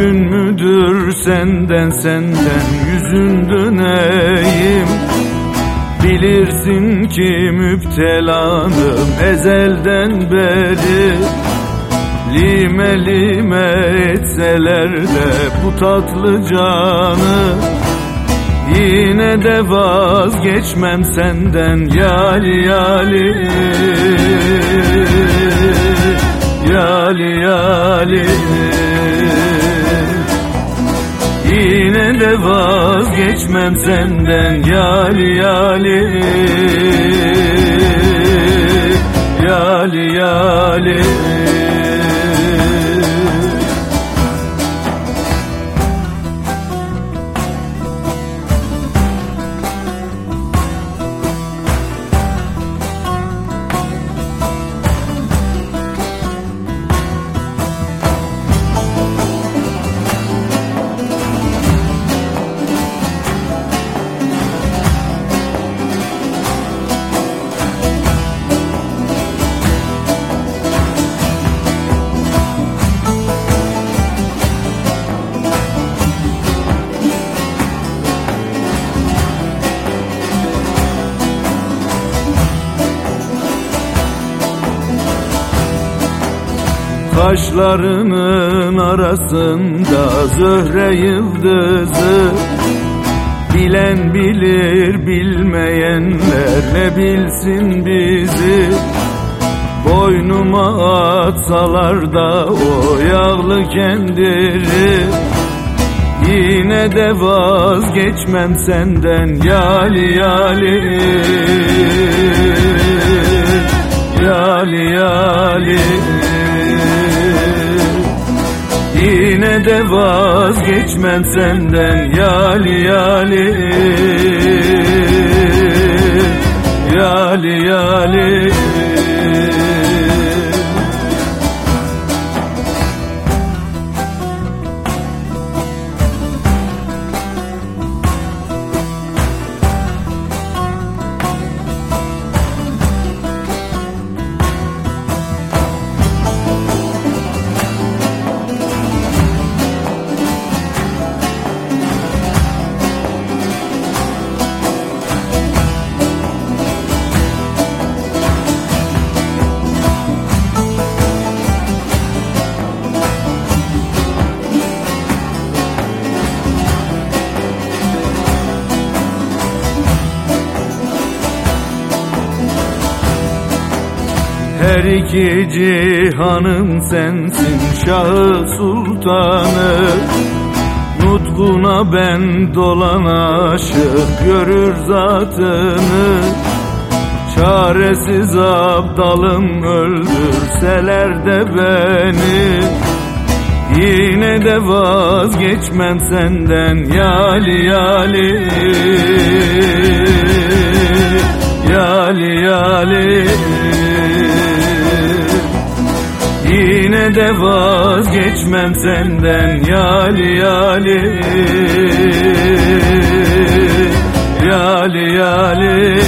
müdür senden senden yüzün döneyim? Bilirsin ki müptelanım ezelden beri. Lime lime etseler de bu tatlı canı. Yine de vazgeçmem senden yali yali Yali yali vazgeçmem senden yali yali Yali yali Kaşlarının arasında zöhre yıldızı. Bilen bilir bilmeyenler ne bilsin bizi. Boynuma atsalar da o yağlı kendiri. Yine de vazgeçmem senden yali yali. Yali yali De vazgeçmem senden yali Yali Her iki cihanın sensin Şahı Sultanı. Nutkuna ben dolan aşık Görür zatını. Çaresiz abdalım öldürseler de beni. Yine de vazgeçmem senden yali yali. Yali yali De vazgeçmem senden yali yali Yali yali